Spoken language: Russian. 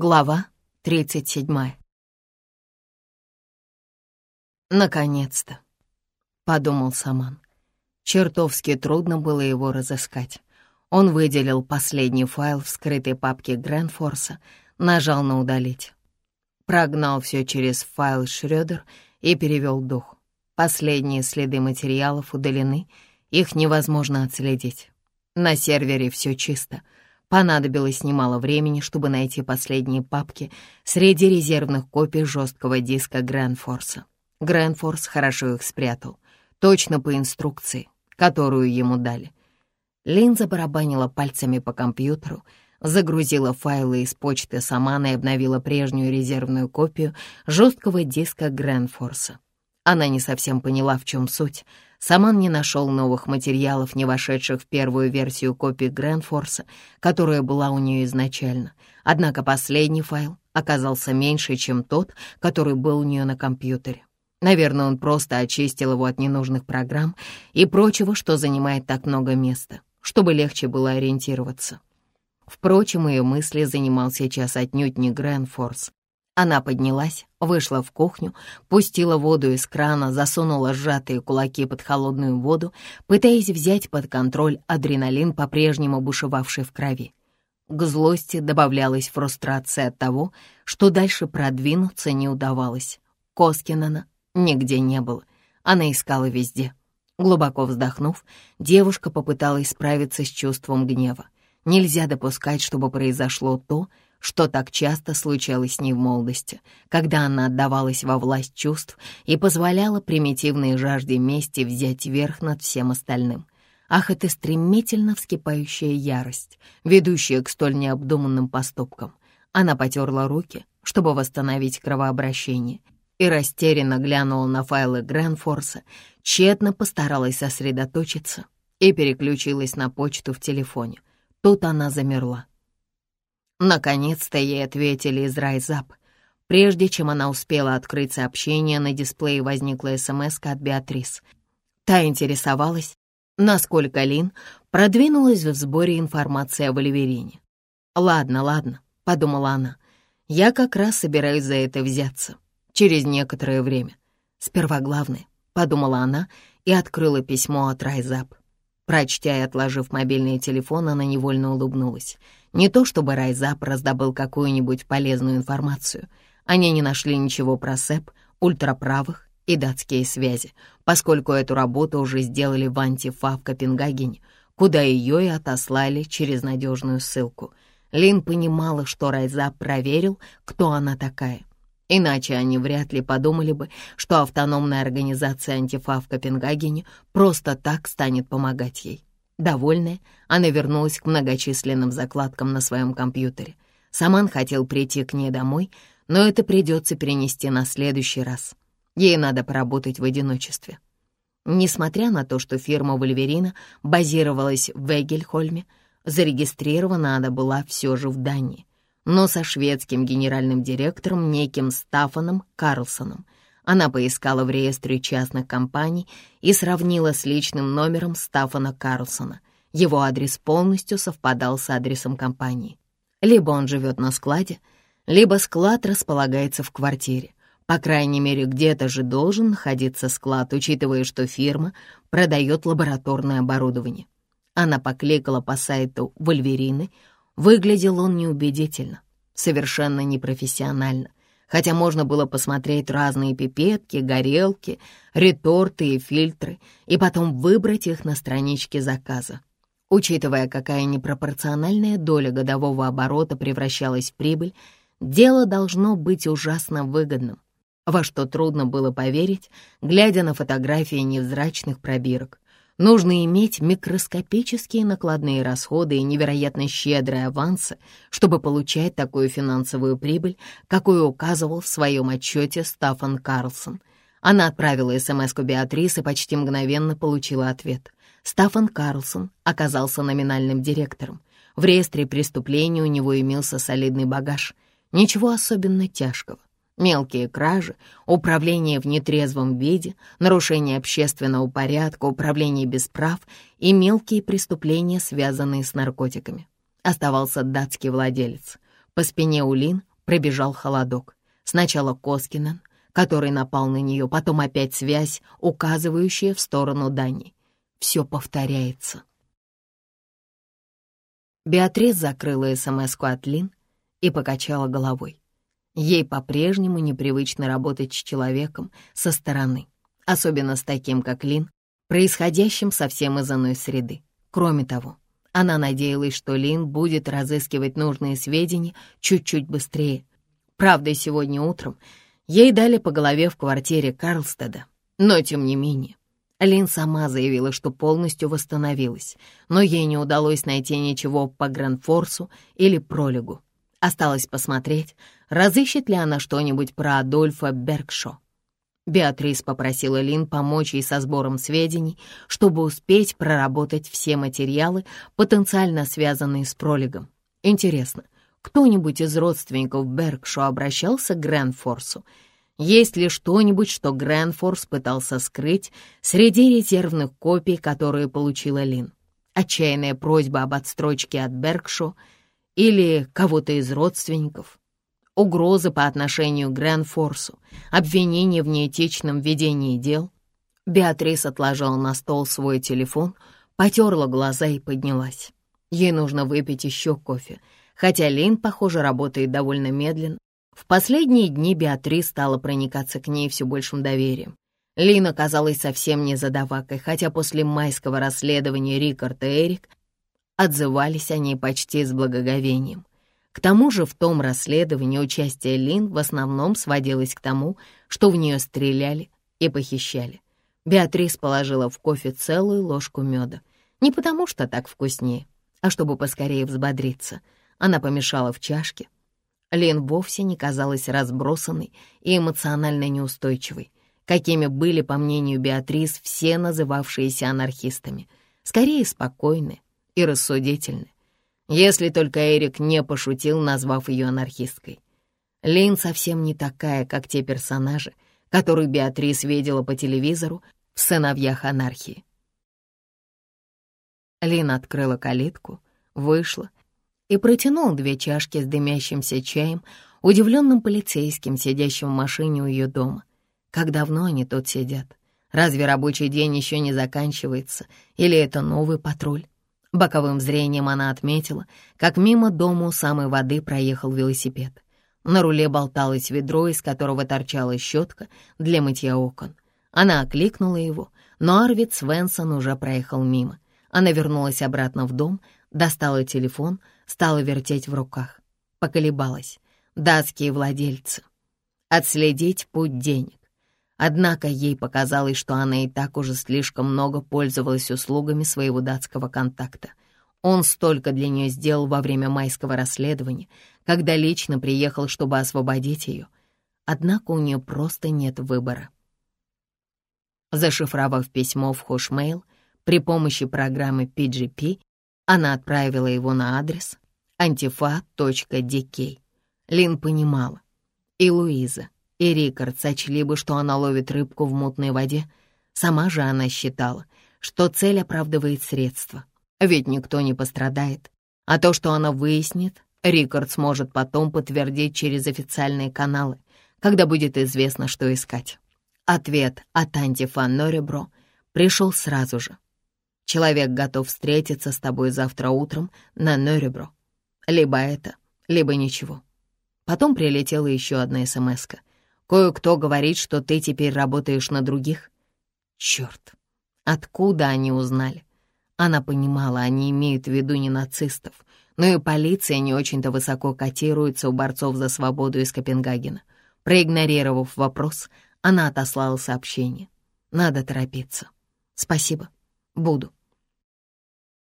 Глава 37 «Наконец-то!» — подумал Саман. Чертовски трудно было его разыскать. Он выделил последний файл в скрытой папке Грэнфорса, нажал на «Удалить». Прогнал все через файл Шрёдер и перевел дух. Последние следы материалов удалены, их невозможно отследить. На сервере все чисто — Понадобилось немало времени, чтобы найти последние папки среди резервных копий жесткого диска Грэнфорса. Грэнфорс хорошо их спрятал, точно по инструкции, которую ему дали. Линза барабанила пальцами по компьютеру, загрузила файлы из почты Самана и обновила прежнюю резервную копию жесткого диска Грэнфорса. Она не совсем поняла, в чем суть — Саман не нашел новых материалов, не вошедших в первую версию копии Грэнфорса, которая была у нее изначально. Однако последний файл оказался меньше, чем тот, который был у нее на компьютере. Наверное, он просто очистил его от ненужных программ и прочего, что занимает так много места, чтобы легче было ориентироваться. Впрочем, ее мысли занимал сейчас отнюдь не Грэнфорс, она поднялась, вышла в кухню, пустила воду из крана, засунула сжатые кулаки под холодную воду, пытаясь взять под контроль адреналин, по-прежнему бушевавший в крови. К злости добавлялась фрустрация от того, что дальше продвинуться не удавалось. Коскинена нигде не было. Она искала везде. Глубоко вздохнув, девушка попыталась справиться с чувством гнева. Нельзя допускать, чтобы произошло то, что так часто случалось с ней в молодости, когда она отдавалась во власть чувств и позволяла примитивной жажде мести взять верх над всем остальным. Ах, это стремительно вскипающая ярость, ведущая к столь необдуманным поступкам. Она потерла руки, чтобы восстановить кровообращение, и растерянно глянула на файлы Грэнфорса, тщетно постаралась сосредоточиться и переключилась на почту в телефоне. Тут она замерла. Наконец-то ей ответили из Райзап. Прежде чем она успела открыть сообщение, на дисплее возникла смс от Беатрис. Та интересовалась, насколько Лин продвинулась в сборе информации о Валеверине. «Ладно, ладно», — подумала она, — «я как раз собираюсь за это взяться. Через некоторое время. Сперва главное», — подумала она и открыла письмо от Райзап. Прочтя и отложив мобильный телефон, она невольно улыбнулась. Не то чтобы Райзап раздобыл какую-нибудь полезную информацию. Они не нашли ничего про СЭП, ультраправых и датские связи, поскольку эту работу уже сделали в Антифа в Копенгагене, куда ее и отослали через надежную ссылку. Лин понимала, что Райзап проверил, кто она такая. Иначе они вряд ли подумали бы, что автономная организация антифа в Копенгагене просто так станет помогать ей. Довольная, она вернулась к многочисленным закладкам на своем компьютере. Саман хотел прийти к ней домой, но это придется перенести на следующий раз. Ей надо поработать в одиночестве. Несмотря на то, что фирма Вольверина базировалась в Вегельхольме, зарегистрирована она была все же в Дании но со шведским генеральным директором неким Стафаном Карлсоном. Она поискала в реестре частных компаний и сравнила с личным номером Стафана Карлсона. Его адрес полностью совпадал с адресом компании. Либо он живет на складе, либо склад располагается в квартире. По крайней мере, где-то же должен находиться склад, учитывая, что фирма продает лабораторное оборудование. Она покликала по сайту Вольверины, Выглядел он неубедительно, совершенно непрофессионально, хотя можно было посмотреть разные пипетки, горелки, реторты и фильтры и потом выбрать их на страничке заказа. Учитывая, какая непропорциональная доля годового оборота превращалась в прибыль, дело должно быть ужасно выгодным, во что трудно было поверить, глядя на фотографии невзрачных пробирок. Нужно иметь микроскопические накладные расходы и невероятно щедрые авансы, чтобы получать такую финансовую прибыль, какую указывал в своем отчете Стаффан Карлсон. Она отправила СМС-ку Беатрис и почти мгновенно получила ответ. Стаффан Карлсон оказался номинальным директором. В реестре преступлений у него имелся солидный багаж. Ничего особенно тяжкого. Мелкие кражи, управление в нетрезвом виде, нарушение общественного порядка, управление без прав и мелкие преступления, связанные с наркотиками. Оставался датский владелец. По спине у Лин пробежал холодок. Сначала Коскинен, который напал на нее, потом опять связь, указывающая в сторону Дани. Все повторяется. Беатрис закрыла смс от Лин и покачала головой. Ей по-прежнему непривычно работать с человеком со стороны, особенно с таким, как Лин, происходящим совсем из иной среды. Кроме того, она надеялась, что Лин будет разыскивать нужные сведения чуть-чуть быстрее. Правда, сегодня утром ей дали по голове в квартире Карлстеда, но тем не менее. Лин сама заявила, что полностью восстановилась, но ей не удалось найти ничего по Грандфорсу или Пролегу. Осталось посмотреть, разыщет ли она что-нибудь про Адольфа Бергшо. Беатрис попросила Лин помочь ей со сбором сведений, чтобы успеть проработать все материалы, потенциально связанные с пролегом. Интересно, кто-нибудь из родственников Бергшо обращался к Грэнфорсу? Есть ли что-нибудь, что Грэнфорс пытался скрыть среди резервных копий, которые получила Лин? Отчаянная просьба об отстрочке от Бергшо — или кого-то из родственников. Угрозы по отношению к Грэнфорсу, обвинения в неэтичном ведении дел. Беатрис отложила на стол свой телефон, потерла глаза и поднялась. Ей нужно выпить еще кофе, хотя Лин, похоже, работает довольно медленно. В последние дни Беатрис стала проникаться к ней все большим доверием. Лин оказалась совсем не задавакой, хотя после майского расследования Рикард и Эрик отзывались о ней почти с благоговением. К тому же в том расследовании участие Лин в основном сводилось к тому, что в нее стреляли и похищали. Беатрис положила в кофе целую ложку меда. Не потому что так вкуснее, а чтобы поскорее взбодриться. Она помешала в чашке. Лин вовсе не казалась разбросанной и эмоционально неустойчивой, какими были, по мнению Беатрис, все называвшиеся анархистами. Скорее спокойные, и рассудительны, если только Эрик не пошутил, назвав ее анархисткой. Лин совсем не такая, как те персонажи, которых Беатрис видела по телевизору в «Сыновьях анархии». Лин открыла калитку, вышла и протянула две чашки с дымящимся чаем удивленным полицейским, сидящим в машине у ее дома. Как давно они тут сидят? Разве рабочий день еще не заканчивается? Или это новый патруль? Боковым зрением она отметила, как мимо дома у самой воды проехал велосипед. На руле болталось ведро, из которого торчала щетка для мытья окон. Она окликнула его, но Арвид Свенсон уже проехал мимо. Она вернулась обратно в дом, достала телефон, стала вертеть в руках. Поколебалась. Датские владельцы. Отследить путь денег. Однако ей показалось, что она и так уже слишком много пользовалась услугами своего датского контакта. Он столько для нее сделал во время майского расследования, когда лично приехал, чтобы освободить ее. Однако у нее просто нет выбора. Зашифровав письмо в Хошмейл при помощи программы PGP, она отправила его на адрес antifa.dk. Лин понимала. И Луиза, и Рикард сочли бы, что она ловит рыбку в мутной воде. Сама же она считала, что цель оправдывает средства, ведь никто не пострадает. А то, что она выяснит, Рикард сможет потом подтвердить через официальные каналы, когда будет известно, что искать. Ответ от Антифан Норебро пришел сразу же. Человек готов встретиться с тобой завтра утром на Норебро. Либо это, либо ничего. Потом прилетела еще одна смс -ка. Кое-кто говорит, что ты теперь работаешь на других. Черт, откуда они узнали? Она понимала, они имеют в виду не нацистов, но и полиция не очень-то высоко котируется у борцов за свободу из Копенгагена. Проигнорировав вопрос, она отослала сообщение. Надо торопиться. Спасибо. Буду.